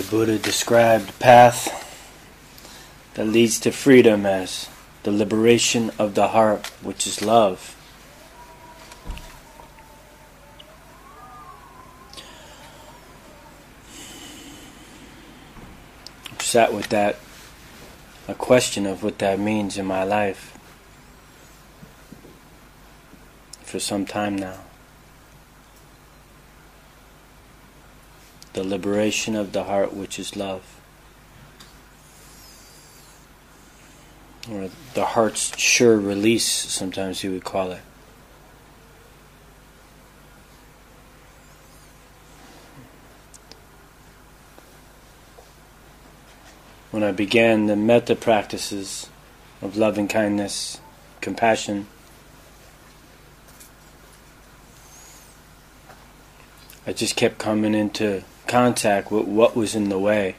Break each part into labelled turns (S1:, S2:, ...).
S1: The Buddha described path that leads to freedom as the liberation of the heart, which is love. I've sat with that, a question of what that means in my life for some time now. The liberation of the heart, which is love. or the heart's sure release, sometimes you would call it. When I began the metta practices of loving kindness, compassion, I just kept coming into contact with what was in the way.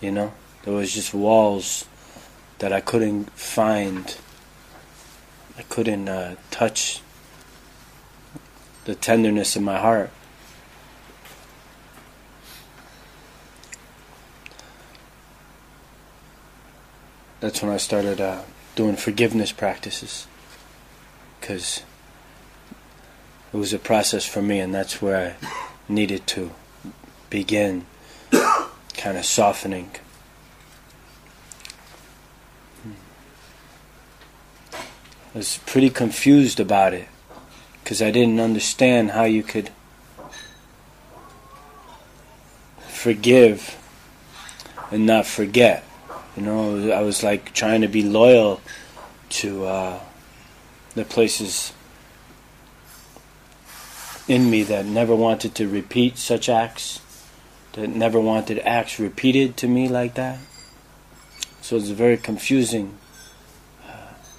S1: You know, there was just walls that I couldn't find. I couldn't uh, touch the tenderness in my heart. That's when I started uh, doing forgiveness practices. Because it was a process for me, and that's where I needed to begin kind of softening. I was pretty confused about it because I didn't understand how you could forgive and not forget. You know, I was like trying to be loyal to uh, the places in me that never wanted to repeat such acts, that never wanted acts repeated to me like that. So it's a very confusing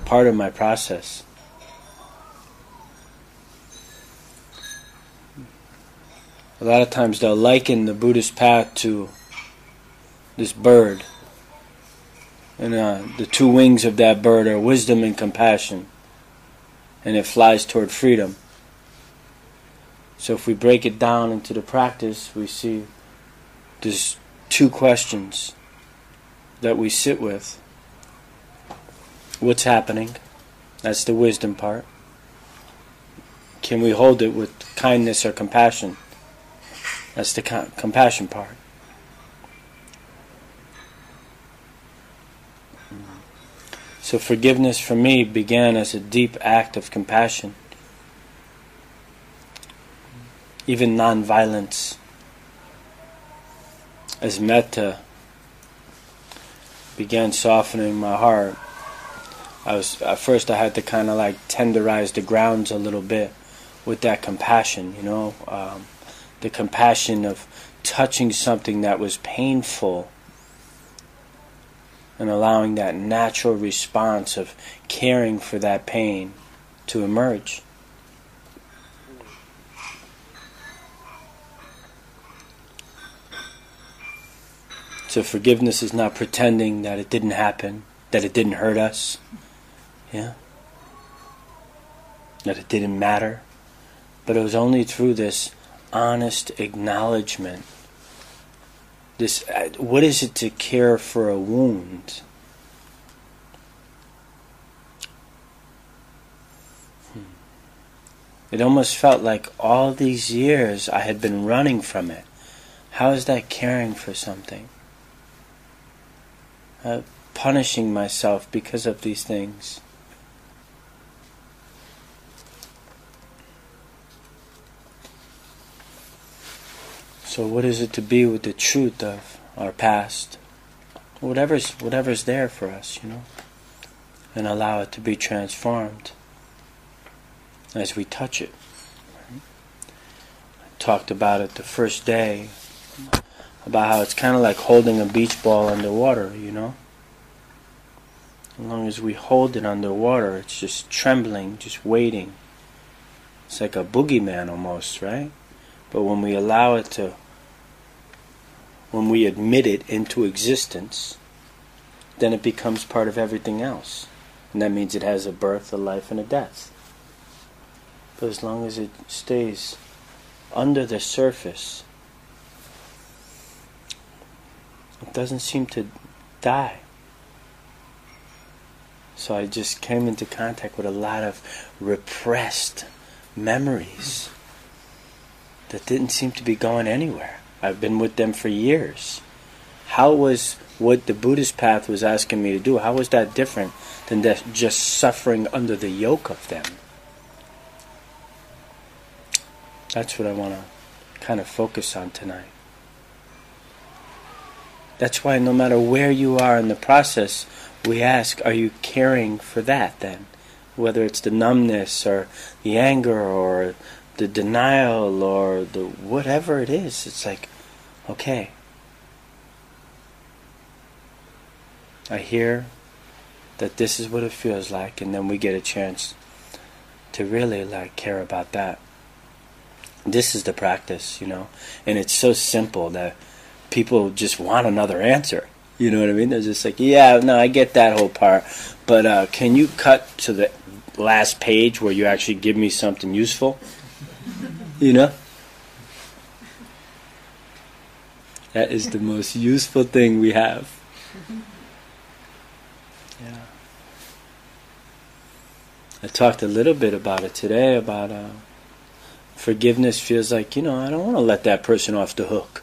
S1: part of my process. A lot of times they'll liken the Buddhist path to this bird. And uh, the two wings of that bird are wisdom and compassion. And it flies toward freedom. So if we break it down into the practice, we see there's two questions that we sit with what's happening. That's the wisdom part. Can we hold it with kindness or compassion? That's the com- compassion part. So forgiveness for me began as a deep act of compassion. Even non-violence as metta began softening my heart I was at first I had to kind of like tenderize the grounds a little bit with that compassion, you know, um, the compassion of touching something that was painful and allowing that natural response of caring for that pain to emerge. So forgiveness is not pretending that it didn't happen, that it didn't hurt us. Yeah? That it didn't matter. But it was only through this honest acknowledgement. This, uh, what is it to care for a wound? Hmm. It almost felt like all these years I had been running from it. How is that caring for something? Uh, punishing myself because of these things. So what is it to be with the truth of our past? Whatever's whatever's there for us, you know, and allow it to be transformed as we touch it. I talked about it the first day about how it's kind of like holding a beach ball underwater, you know. As long as we hold it underwater, it's just trembling, just waiting. It's like a boogeyman almost, right? But when we allow it to when we admit it into existence, then it becomes part of everything else. And that means it has a birth, a life, and a death. But as long as it stays under the surface, It doesn't seem to die. So I just came into contact with a lot of repressed memories that didn't seem to be going anywhere. I've been with them for years. How was what the Buddhist path was asking me to do, how was that different than just suffering under the yoke of them? That's what I want to kind of focus on tonight. That's why no matter where you are in the process, we ask, are you caring for that then? Whether it's the numbness or the anger or the denial or the whatever it is, it's like, okay. I hear that this is what it feels like, and then we get a chance to really like care about that. This is the practice, you know, and it's so simple that people just want another answer. You know what I mean? They're just like, yeah, no, I get that whole part, but uh, can you cut to the last page where you actually give me something useful? You know? That is the most useful thing we have. Yeah. I talked a little bit about it today about uh, forgiveness feels like, you know, I don't want to let that person off the hook.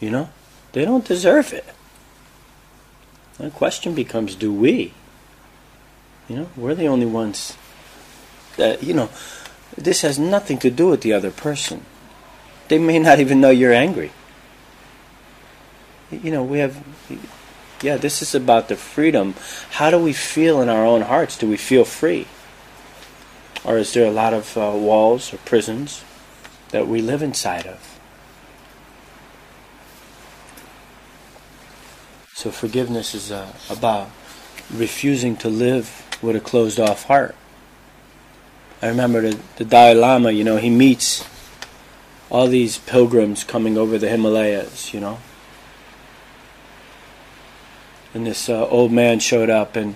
S1: You know? They don't deserve it. The question becomes do we? You know, we're the only ones that, you know, this has nothing to do with the other person. They may not even know you're angry. You know, we have, yeah, this is about the freedom. How do we feel in our own hearts? Do we feel free? Or is there a lot of uh, walls or prisons that we live inside of? So forgiveness is uh, about refusing to live with a closed off heart. I remember the, the Dalai Lama, you know, he meets all these pilgrims coming over the Himalayas, you know. And this uh, old man showed up and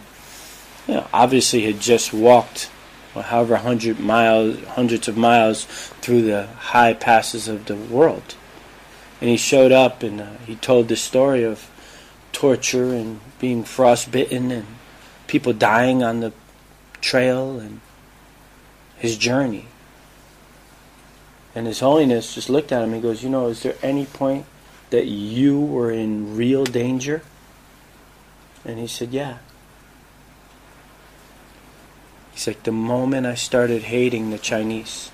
S1: you know, obviously had just walked well, however hundred miles, hundreds of miles through the high passes of the world. And he showed up and uh, he told the story of torture and being frostbitten and people dying on the trail and his journey. And His Holiness just looked at him and goes, You know, is there any point that you were in real danger? And he said, Yeah. He's like, The moment I started hating the Chinese,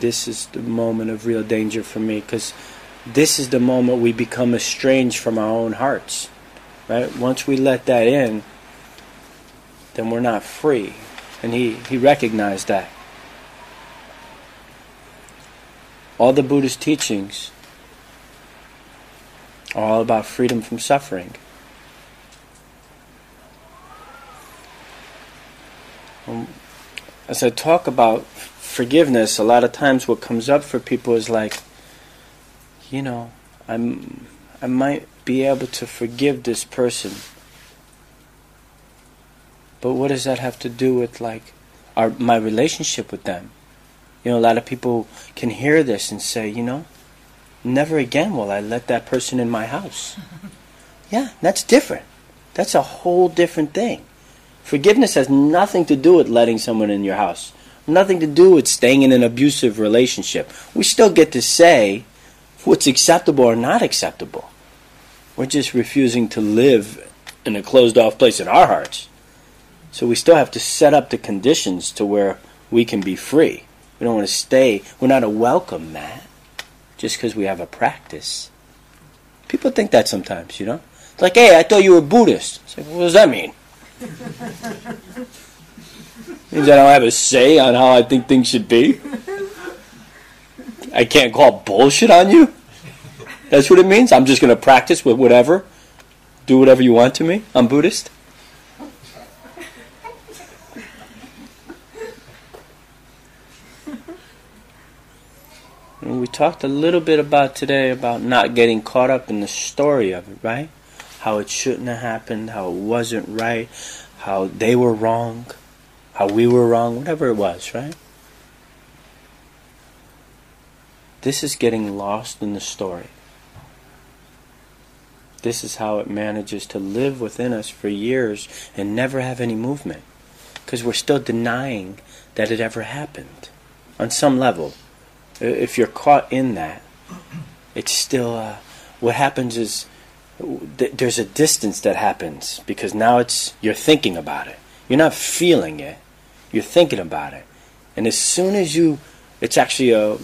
S1: this is the moment of real danger for me because this is the moment we become estranged from our own hearts. Right? Once we let that in, then we're not free. And he, he recognized that. All the Buddhist teachings are all about freedom from suffering. Um, as I talk about forgiveness, a lot of times what comes up for people is like, you know, I'm I might be able to forgive this person. But what does that have to do with like our my relationship with them? You know, a lot of people can hear this and say, you know, never again will I let that person in my house. yeah, that's different. That's a whole different thing. Forgiveness has nothing to do with letting someone in your house. Nothing to do with staying in an abusive relationship. We still get to say, what's acceptable or not acceptable. We're just refusing to live in a closed off place in our hearts. So we still have to set up the conditions to where we can be free. We don't want to stay. We're not a welcome mat just because we have a practice. People think that sometimes, you know? It's like, hey, I thought you were Buddhist. It's like, what does that mean? means I don't have a say on how I think things should be. I can't call bullshit on you. That's what it means. I'm just going to practice with whatever, do whatever you want to me. I'm Buddhist. And we talked a little bit about today about not getting caught up in the story of it, right? How it shouldn't have happened, how it wasn't right, how they were wrong, how we were wrong, whatever it was, right? This is getting lost in the story. this is how it manages to live within us for years and never have any movement. Because we're still denying that it ever happened on some level. If you're caught in that, it's still. Uh, what happens is th- there's a distance that happens because now it's you're thinking about it. You're not feeling it. You're thinking about it, and as soon as you, it's actually a.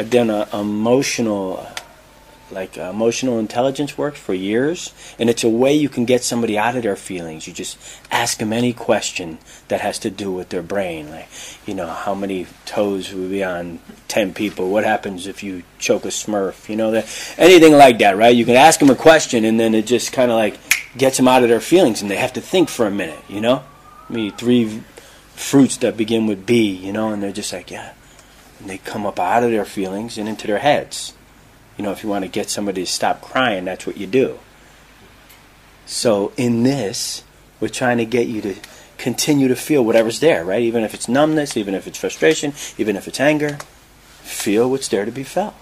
S1: I've done an emotional like emotional intelligence work for years, and it's a way you can get somebody out of their feelings. You just ask them any question that has to do with their brain, like you know how many toes would be on ten people. What happens if you choke a Smurf? You know that anything like that, right? You can ask them a question, and then it just kind of like gets them out of their feelings, and they have to think for a minute. You know, I mean three fruits that begin with B. You know, and they're just like yeah, and they come up out of their feelings and into their heads you know, if you want to get somebody to stop crying, that's what you do. So in this, we're trying to get you to continue to feel whatever's there, right? Even if it's numbness, even if it's frustration, even if it's anger, feel what's there to be felt.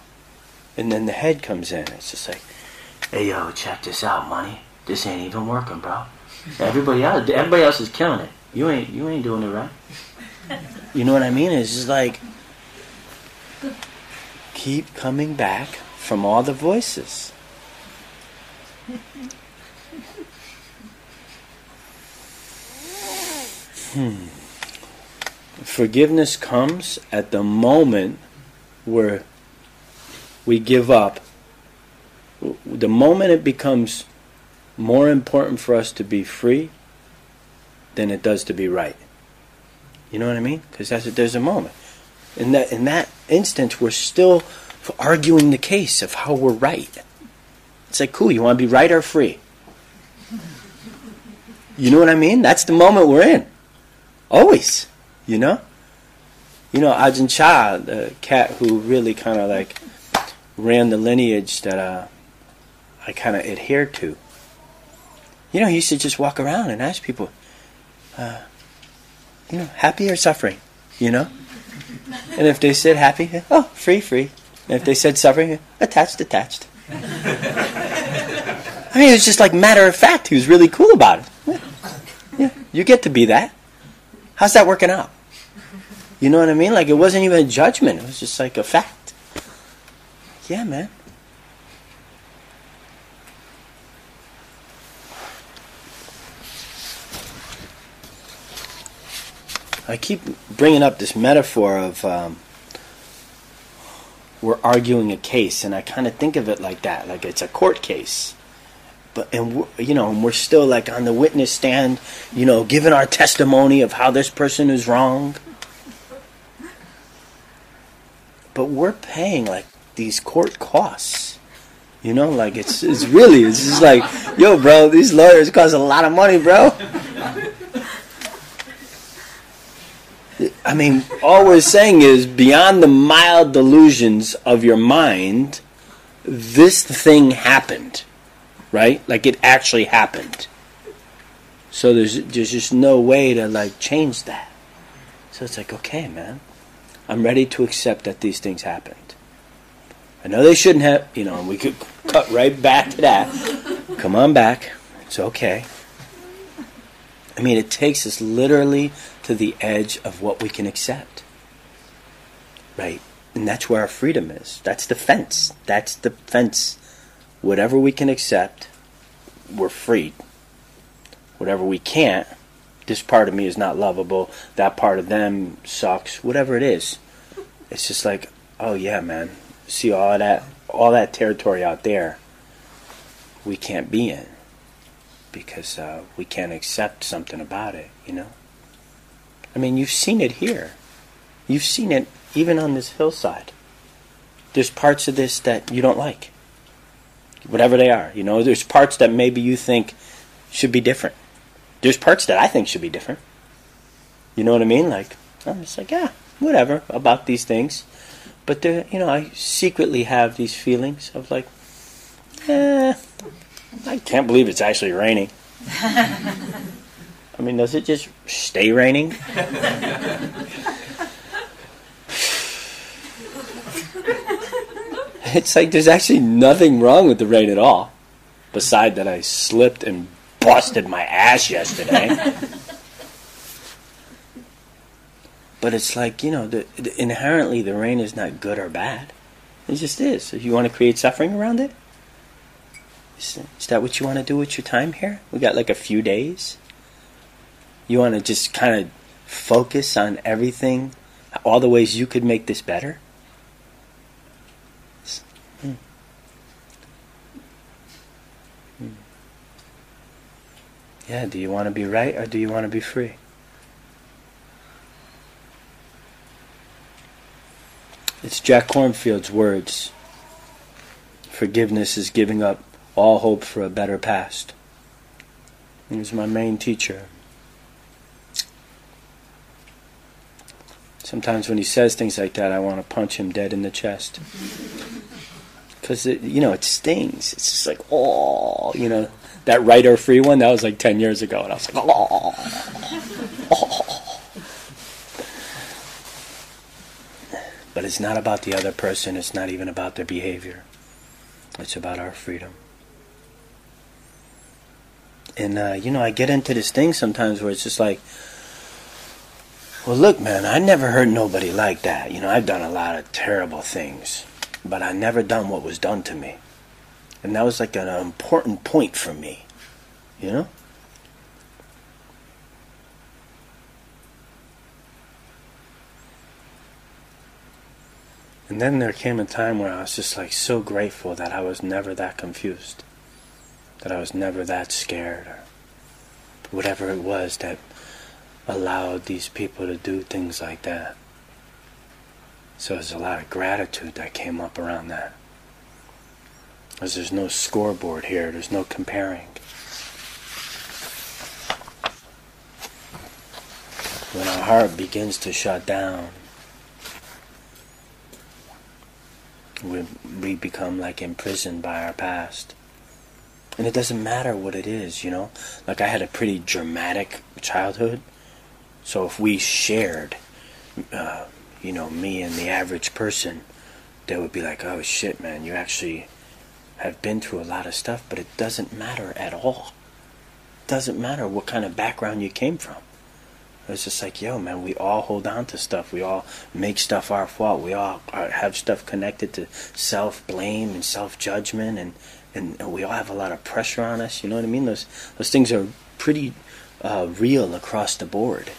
S1: And then the head comes in. It's just like, hey yo, check this out, money. This ain't even working, bro. Everybody else, everybody else is killing it. You ain't, you ain't doing it right. You know what I mean? It's just like, keep coming back from all the voices. Hmm. Forgiveness comes at the moment where we give up. The moment it becomes more important for us to be free than it does to be right. You know what I mean? Because there's a moment. In that in that instance, we're still arguing the case of how we're right. It's like, cool, you want to be right or free? You know what I mean? That's the moment we're in. Always. You know? You know, Ajahn Chah, the cat who really kind of like ran the lineage that uh, I kind of adhered to. You know, he used to just walk around and ask people, uh, you know, happy or suffering? You know? And if they said happy, eh, oh, free, free. And if they said suffering, eh, attached, attached. I mean, it was just like matter of fact. He was really cool about it. Yeah, yeah, you get to be that. How's that working out? You know what I mean? Like it wasn't even a judgment. It was just like a fact. Yeah, man. I keep bringing up this metaphor of um, we're arguing a case, and I kind of think of it like that, like it's a court case. But and you know, and we're still like on the witness stand, you know, giving our testimony of how this person is wrong. But we're paying like these court costs. You know, like it's it's really it's just like, yo, bro, these lawyers cost a lot of money, bro. I mean, all we're saying is beyond the mild delusions of your mind, this thing happened, right? Like it actually happened. So there's there's just no way to like change that. So it's like, okay, man, I'm ready to accept that these things happened. I know they shouldn't have, you know, and we could cut right back to that. Come on back. It's okay. I mean, it takes us literally to the edge of what we can accept. Right? And that's where our freedom is. That's the fence. That's the fence. Whatever we can accept, we're free. Whatever we can't, this part of me is not lovable, that part of them sucks, whatever it is. It's just like, oh yeah, man. See all that all that territory out there we can't be in because uh, we can't accept something about it, you know? I mean, you've seen it here. You've seen it even on this hillside. There's parts of this that you don't like. Whatever they are, you know, there's parts that maybe you think should be different. There's parts that I think should be different. You know what I mean? Like, I'm just like, yeah, whatever about these things. But, there, you know, I secretly have these feelings of like, eh, I can't believe it's actually raining. I mean, does it just stay raining? it's like there's actually nothing wrong with the rain at all. Beside that, I slipped and busted my ass yesterday. but it's like, you know, the, the, inherently the rain is not good or bad. It just is. If you want to create suffering around it, is, is that what you want to do with your time here? We got like a few days. You want to just kind of focus on everything, all the ways you could make this better? Hmm. Yeah, do you want to be right or do you want to be free? It's Jack Kornfield's words. Forgiveness is giving up all hope for a better past. He was my main teacher. Sometimes when he says things like that, I want to punch him dead in the chest. Because, you know, it stings. It's just like, oh, you know, that writer free one, that was like 10 years ago. And I was like, oh, oh. But it's not about the other person. It's not even about their behavior. It's about our freedom. And, uh, you know, I get into this thing sometimes where it's just like, well, look, man, I never heard nobody like that. You know, I've done a lot of terrible things, but I never done what was done to me. And that was like an important point for me, you know? And then there came a time where I was just like so grateful that I was never that confused that I was never that scared or whatever it was that allowed these people to do things like that. So there's a lot of gratitude that came up around that. Because there's no scoreboard here, there's no comparing. When our heart begins to shut down, we, we become like imprisoned by our past. And it doesn't matter what it is, you know? Like, I had a pretty dramatic childhood. So if we shared, uh, you know, me and the average person, they would be like, oh shit, man, you actually have been through a lot of stuff, but it doesn't matter at all. It doesn't matter what kind of background you came from. It's just like, yo, man, we all hold on to stuff. We all make stuff our fault. We all have stuff connected to self blame and self judgment and and we all have a lot of pressure on us. You know what I mean? Those those things are pretty uh, real across the board.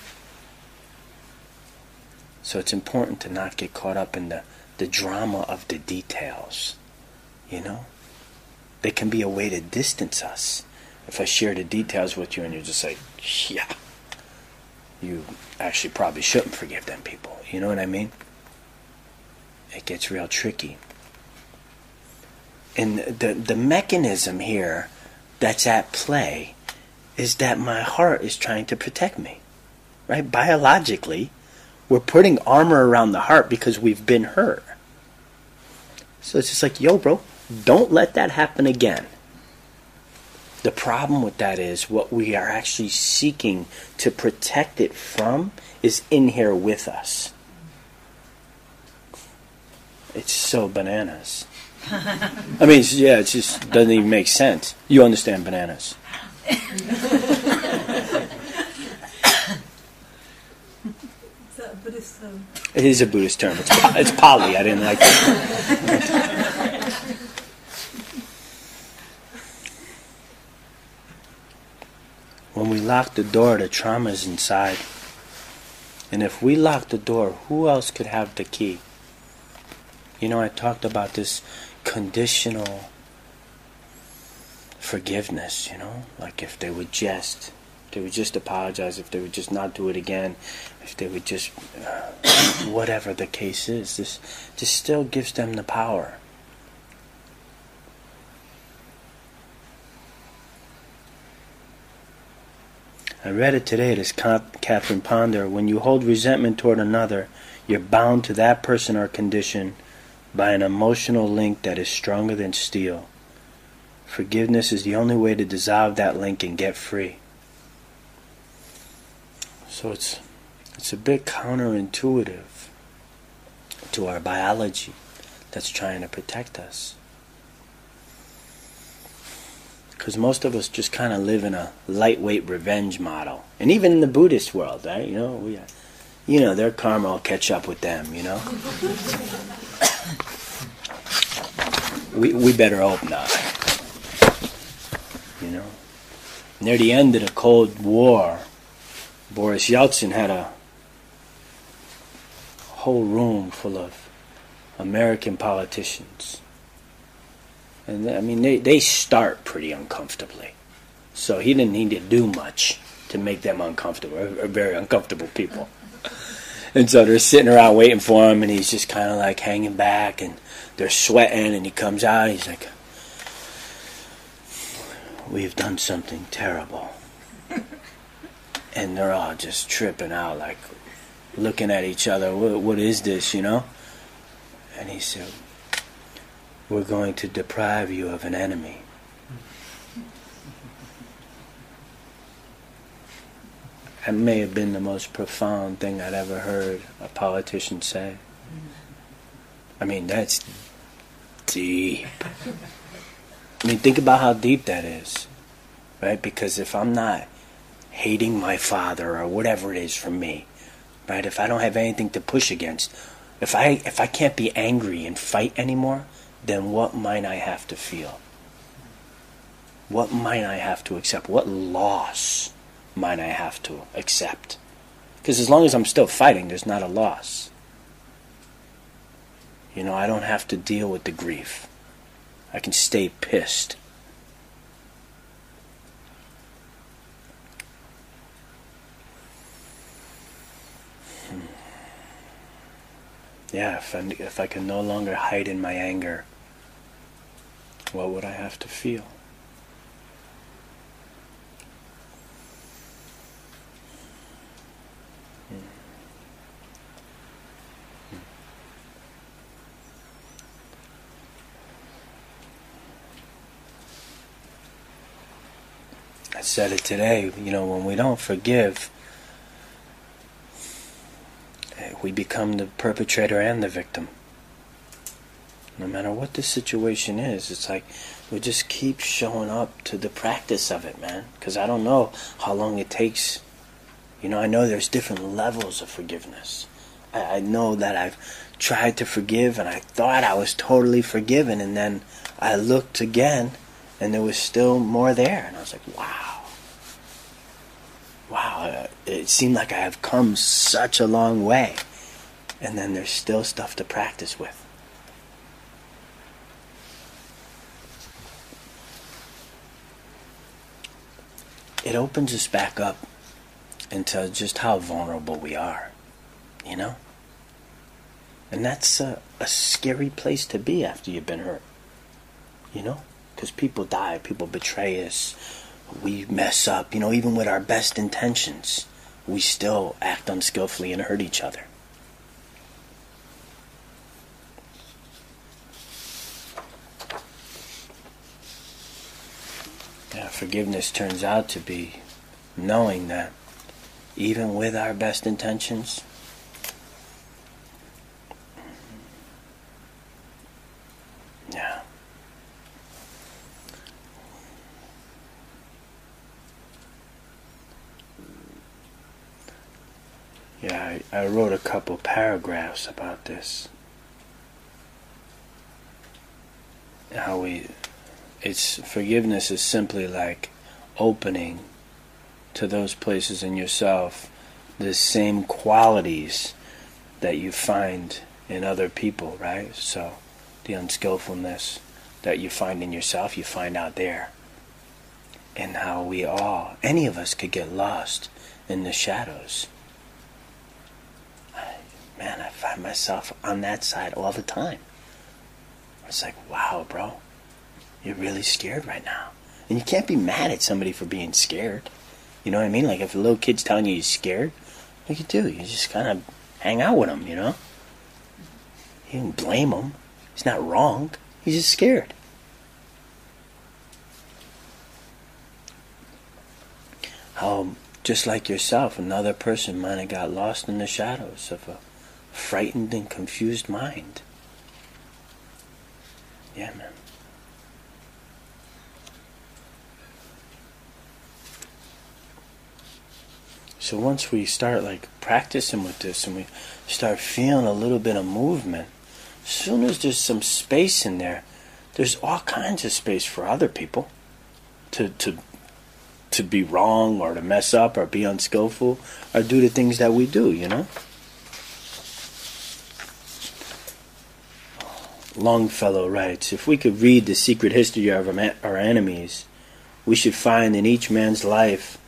S1: So it's important to not get caught up in the the drama of the details. You know, they can be a way to distance us. If I share the details with you and you're just like, yeah, you actually probably shouldn't forgive them people. You know what I mean? It gets real tricky. And the, the mechanism here that's at play is that my heart is trying to protect me. Right? Biologically, we're putting armor around the heart because we've been hurt. So it's just like, yo, bro, don't let that happen again. The problem with that is what we are actually seeking to protect it from is in here with us. It's so bananas. I mean, yeah, it just doesn't even make sense. You understand bananas. It is a Buddhist term. It's, it's Pali. I didn't like it. when we lock the door, the trauma is inside. And if we lock the door, who else could have the key? You know, I talked about this conditional forgiveness, you know? Like if they would just they would just apologize, if they would just not do it again, they would just uh, whatever the case is, this this still gives them the power. I read it today. It is Catherine Ponder. When you hold resentment toward another, you're bound to that person or condition by an emotional link that is stronger than steel. Forgiveness is the only way to dissolve that link and get free. So it's it's a bit counterintuitive to our biology that's trying to protect us. because most of us just kind of live in a lightweight revenge model, and even in the Buddhist world, right? You know, we, you know, their karma will catch up with them. You know, we we better hope not. You know, near the end of the Cold War, Boris Yeltsin had a whole room full of American politicians and I mean, they, they start pretty uncomfortably. So he didn't need to do much to make them uncomfortable, or, very uncomfortable people. And so they're sitting around waiting for him, and he's just kind of like hanging back, and they're sweating, and he comes out, and he's like, We've done something terrible. And they're all just tripping out, like looking at each other. What, what is this, you know? And he said, we're going to deprive you of an enemy. That may have been the most profound thing I'd ever heard a politician say. I mean, that's deep. I mean, think about how deep that is, right? Because if I'm not hating my father or whatever it is from me, right? If I don't have anything to push against, if I if I can't be angry and fight anymore, then what might I have to feel? What might I have to accept? What loss might I have to accept? Because as long as I'm still fighting, there's not a loss. You know, I don't have to deal with the grief. I can stay pissed. Yeah, if I, if I can no longer hide in my anger, what would I have to feel? Hmm. Hmm. I said it today, you know, when we don't forgive, eh, we become the perpetrator and the victim no matter what the situation is, it's like we just keep showing up to the practice of it, man. Because I don't know how long it takes. You know, I know there's different levels of forgiveness. I, I know that I've tried to forgive and I thought I was totally forgiven, and then I looked again and there was still more there. And I was like, wow. Wow, uh, it seemed like I have come such a long way. And then there's still stuff to practice with. it opens us back up into just how vulnerable we are, you know? And that's a, a scary place to be after you've been hurt, you know? Because people die, people betray us, we mess up, you know, even with our best intentions, we still act unskillfully and hurt each other. Yeah, forgiveness turns out to be knowing that even with our best intentions, yeah. Yeah, I, I wrote a couple paragraphs about this. How we it's forgiveness is simply like opening to those places in yourself the same qualities that you find in other people, right? So the unskillfulness that you find in yourself, you find out there. And how we all, any of us, could get lost in the shadows. Man, I find myself on that side all the time. It's like, wow, bro you're really scared right now. And you can't be mad at somebody for being scared. You know what I mean? Like if a little kid's telling you he's scared, what you do? You just kind of hang out with him, you know? You don't blame him. He's not wrong. He's just scared. How, just like yourself, another person might have got lost in the shadows of a frightened and confused mind. Yeah, man. So once we start like practicing with this and we start feeling a little bit of movement, as soon as there's some space in there, there's all kinds of space for other people to to to be wrong or to mess up or be unskillful or do the things that we do, you know? Longfellow writes If we could read the secret history of our enemies, we should find in each man's life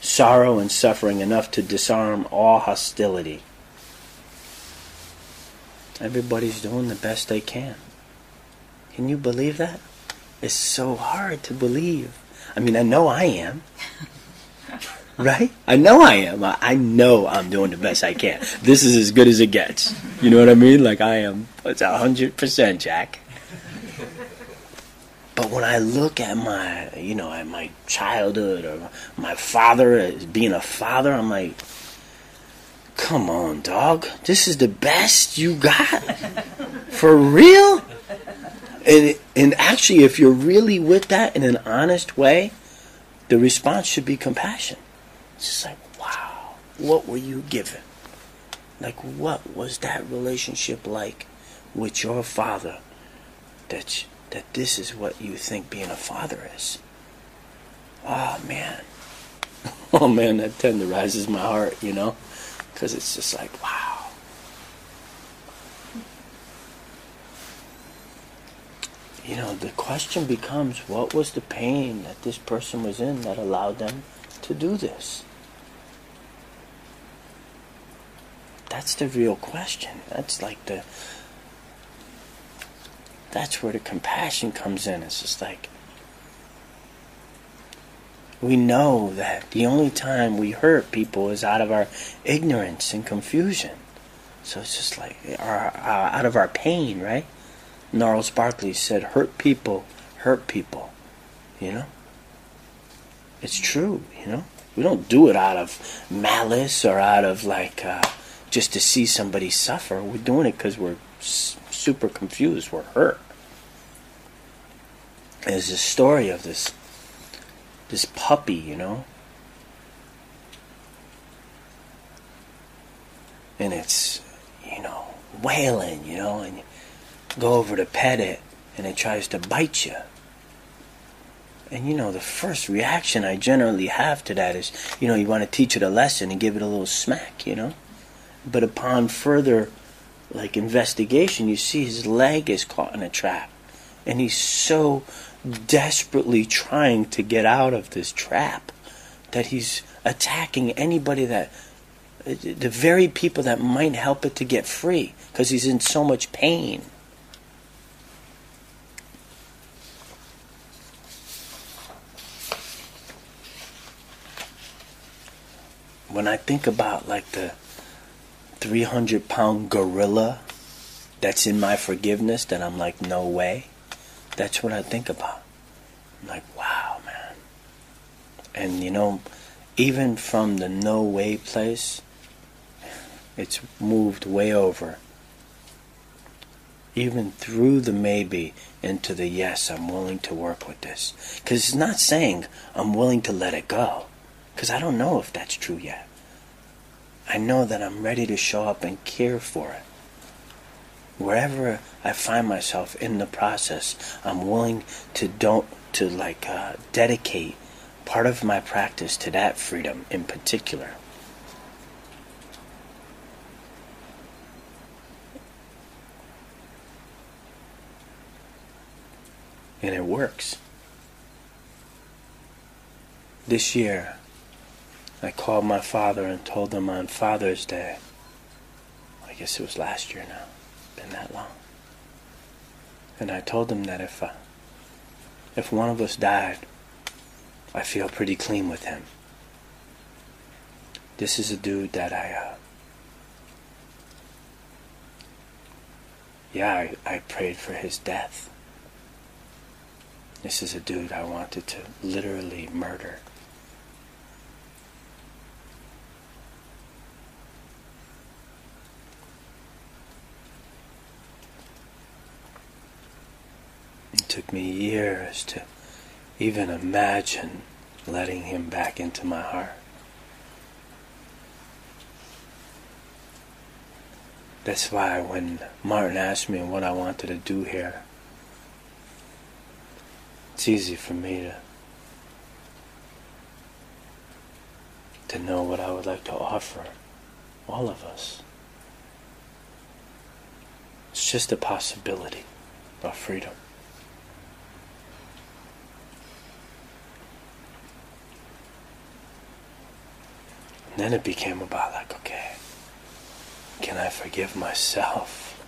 S1: sorrow and suffering enough to disarm all hostility. Everybody's doing the best they can. Can you believe that? It's so hard to believe. I mean, I know I am. Right? I know I am. I know I'm doing the best I can. This is as good as it gets. You know what I mean? Like I am. It's a hundred percent, Jack. But when I look at my, you know, at my childhood or my father as being a father, I'm like, come on, dog. This is the best you got? For real? And, and actually, if you're really with that in an honest way, the response should be compassion. It's just like, wow, what were you given? Like, what was that relationship like with your father that that this is what you think being a father is. Oh man. Oh man, that tenderizes my heart, you know? Because it's just like, wow. You know, the question becomes what was the pain that this person was in that allowed them to do this? That's the real question. That's like the that's where the compassion comes in. It's just like we know that the only time we hurt people is out of our ignorance and confusion. So it's just like our, uh, out of our pain, right? Gnarls Barkley said, "Hurt people, hurt people." You know, it's true. You know, we don't do it out of malice or out of like uh, just to see somebody suffer. We're doing it because we're super confused. We're hurt. There's a story of this this puppy, you know, and it's you know wailing, you know, and you go over to pet it, and it tries to bite you. And you know, the first reaction I generally have to that is, you know, you want to teach it a lesson and give it a little smack, you know. But upon further like investigation, you see his leg is caught in a trap. And he's so desperately trying to get out of this trap that he's attacking anybody that the very people that might help it to get free because he's in so much pain. When I think about like the 300 pound gorilla that's in my forgiveness that I'm like, no way. That's what I think about. I'm like, wow, man. And you know, even from the no way place, it's moved way over. Even through the maybe into the yes, I'm willing to work with this. Because it's not saying I'm willing to let it go. Because I don't know if that's true yet. I know that I'm ready to show up and care for it. Wherever I find myself in the process, I'm willing to don't to like uh, dedicate part of my practice to that freedom in particular. And it works. This year, I called my father and told him on Father's Day. I guess it was last year now. Been that long. And I told him that if uh, if one of us died, I feel pretty clean with him. This is a dude that I uh, yeah, I, I prayed for his death. This is a dude I wanted to literally murder. It took me years to even imagine letting him back into my heart. That's why when Martin asked me what I wanted to do here, it's easy for me to to know what I would like to offer all of us. It's just a possibility of freedom. And then it became about like, okay, can I forgive myself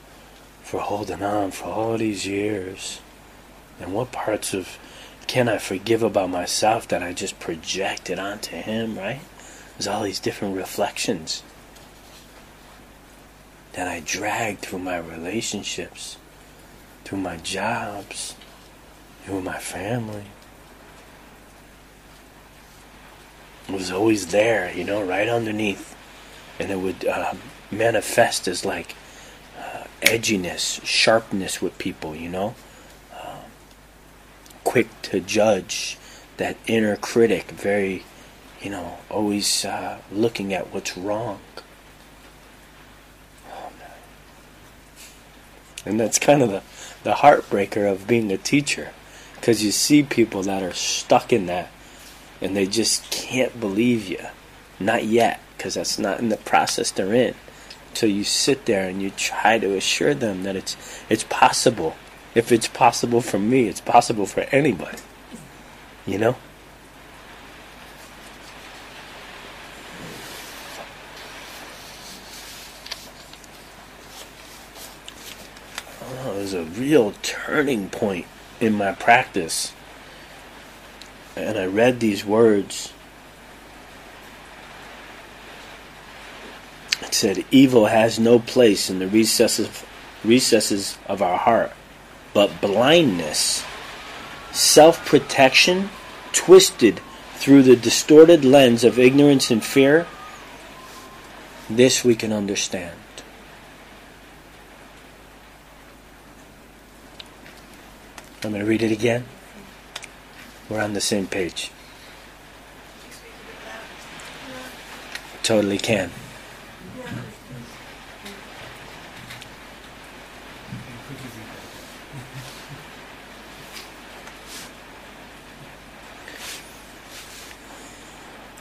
S1: for holding on for all these years? And what parts of can I forgive about myself that I just projected onto him, right? There's all these different reflections that I dragged through my relationships, through my jobs, through my family. It was always there, you know, right underneath. And it would uh, manifest as like uh, edginess, sharpness with people, you know? Uh, quick to judge, that inner critic, very, you know, always uh, looking at what's wrong. Oh, and that's kind of the, the heartbreaker of being a teacher. Because you see people that are stuck in that and they just can't believe you. Not yet, because that's not in the process they're in. So you sit there and you try to assure them that it's it's possible. If it's possible for me, it's possible for anybody. You know? Oh, it was a real turning point in my practice. And I read these words It said, Evil has no place in the recesses, recesses of our heart, but blindness, self protection, twisted through the distorted lens of ignorance and fear, this we can understand. I'm going to read it again. We're on the same page. Totally can.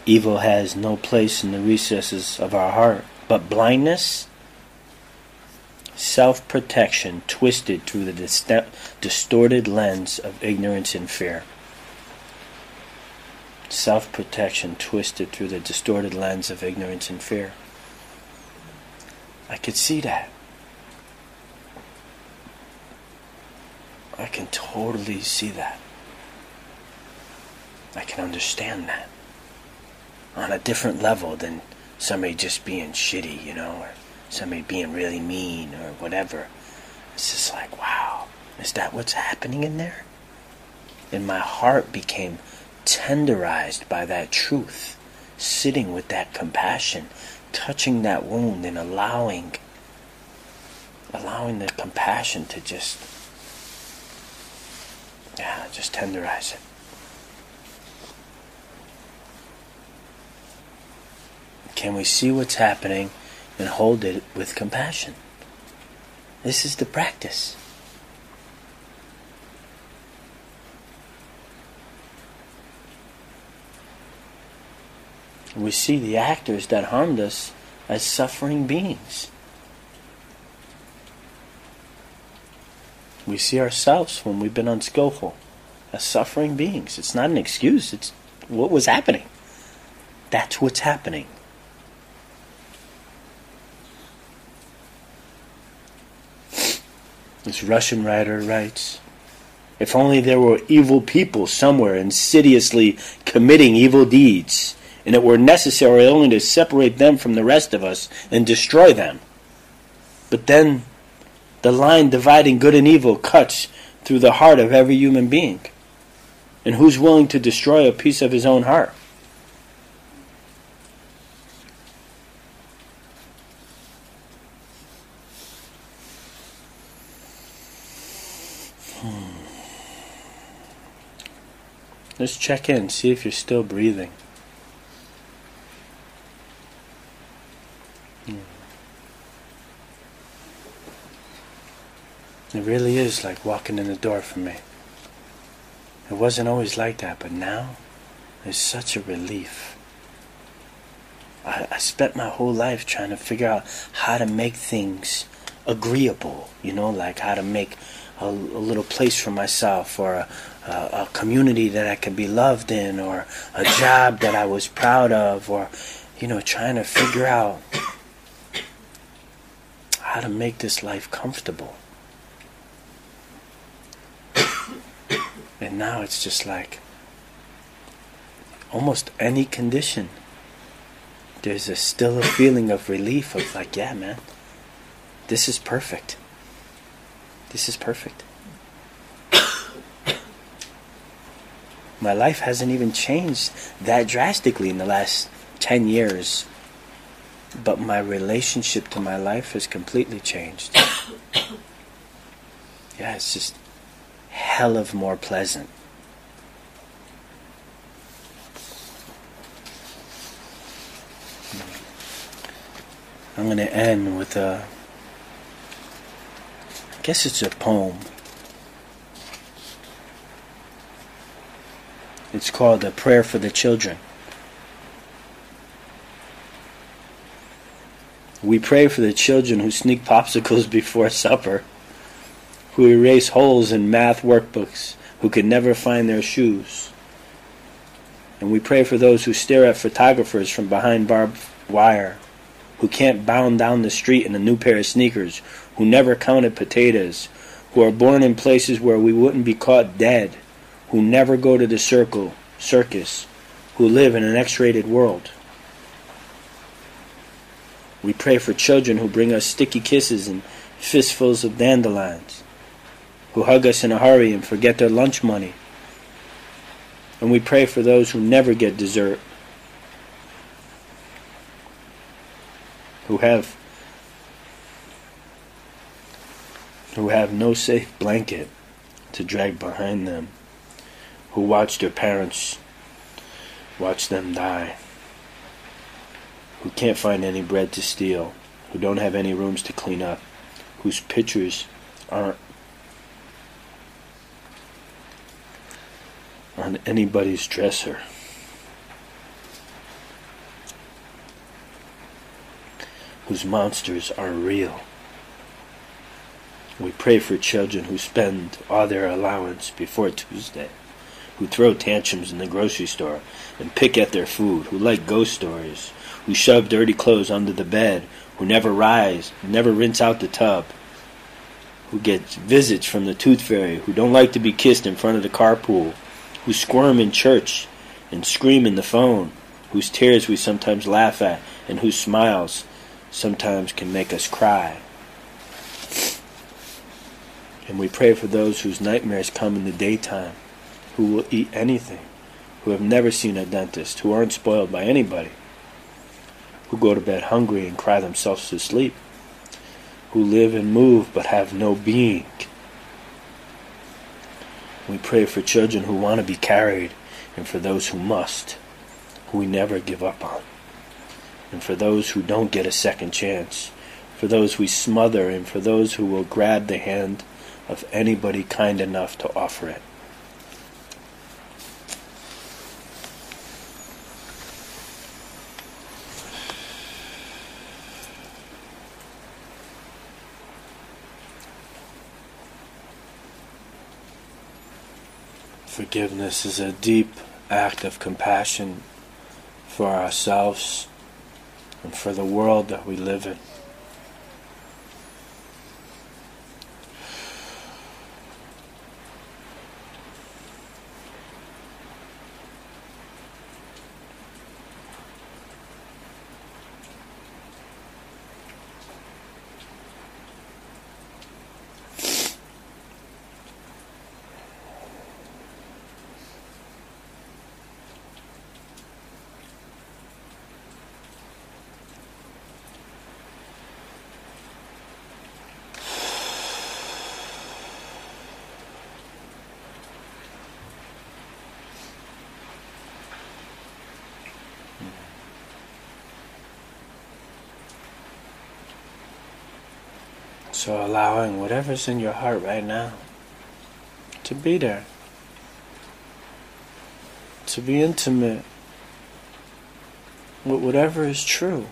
S1: Evil has no place in the recesses of our heart, but blindness, self protection twisted through the dist- distorted lens of ignorance and fear. Self protection twisted through the distorted lens of ignorance and fear. I could see that. I can totally see that. I can understand that on a different level than somebody just being shitty, you know, or somebody being really mean or whatever. It's just like, wow, is that what's happening in there? And my heart became tenderized by that truth, sitting with that compassion, touching that wound and allowing allowing the compassion to just yeah, just tenderize it. Can we see what's happening and hold it with compassion? This is the practice. We see the actors that harmed us as suffering beings. We see ourselves when we've been unskillful as suffering beings. It's not an excuse, it's what was happening. That's what's happening. This Russian writer writes If only there were evil people somewhere insidiously committing evil deeds, and it were necessary only to separate them from the rest of us and destroy them. But then the line dividing good and evil cuts through the heart of every human being. And who's willing to destroy a piece of his own heart? Hmm. Let's check in, see if you're still breathing. It really is like walking in the door for me. It wasn't always like that, but now it's such a relief. I, I spent my whole life trying to figure out how to make things agreeable, you know, like how to make a, a little place for myself or a, a, a community that I could be loved in or a job that I was proud of or, you know, trying to figure out how to make this life comfortable. And now it's just like almost any condition. There's a still a feeling of relief of like, yeah, man, this is perfect. This is perfect. My life hasn't even changed that drastically in the last 10 years. But my relationship to my life has completely changed. Yeah, it's just hell of more pleasant. I'm going to end with a. I guess it's a poem. It's called A Prayer for the Children. We pray for the children who sneak popsicles before supper, who erase holes in math workbooks, who can never find their shoes. And we pray for those who stare at photographers from behind barbed wire, who can't bound down the street in a new pair of sneakers, who never counted potatoes, who are born in places where we wouldn't be caught dead, who never go to the circle, circus, who live in an X-rated world. We pray for children who bring us sticky kisses and fistfuls of dandelions, who hug us in a hurry and forget their lunch money. And we pray for those who never get dessert, who have who have no safe blanket to drag behind them, who watch their parents watch them die who can't find any bread to steal, who don't have any rooms to clean up, whose pictures aren't on anybody's dresser. Whose monsters are real. We pray for children who spend all their allowance before Tuesday, who throw tantrums in the grocery store and pick at their food, who like ghost stories, who shove dirty clothes under the bed, who never rise, never rinse out the tub, who get visits from the tooth fairy, who don't like to be kissed in front of the carpool, who squirm in church and scream in the phone, whose tears we sometimes laugh at, and whose smiles sometimes can make us cry. And we pray for those whose nightmares come in the daytime, who will eat anything, who have never seen a dentist, who aren't spoiled by anybody, who go to bed hungry and cry themselves to sleep, who live and move but have no being. We pray for children who want to be carried and for those who must, who we never give up on, and for those who don't get a second chance, for those we smother, and for those who will grab the hand of anybody kind enough to offer it. Forgiveness is a deep act of compassion for ourselves and for the world that we live in. So allowing whatever's in your heart right now to be there. To be intimate with whatever is true.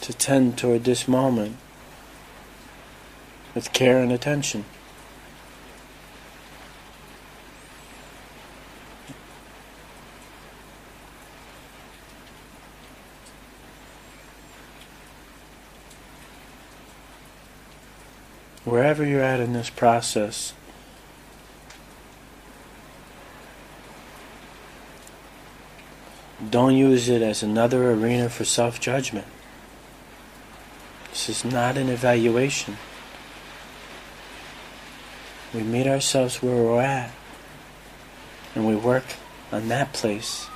S1: To tend toward this moment with care and attention. Wherever you're at in this process, don't use it as another arena for self judgment. This is not an evaluation. We meet ourselves where we're at and we work on that place.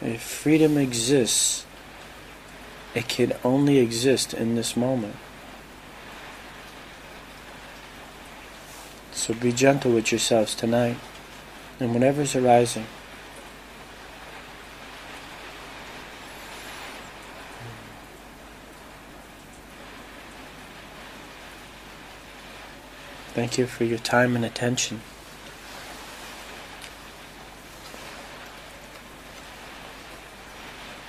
S1: If freedom exists, it can only exist in this moment. So be gentle with yourselves tonight and whatever's arising. Thank you for your time and attention.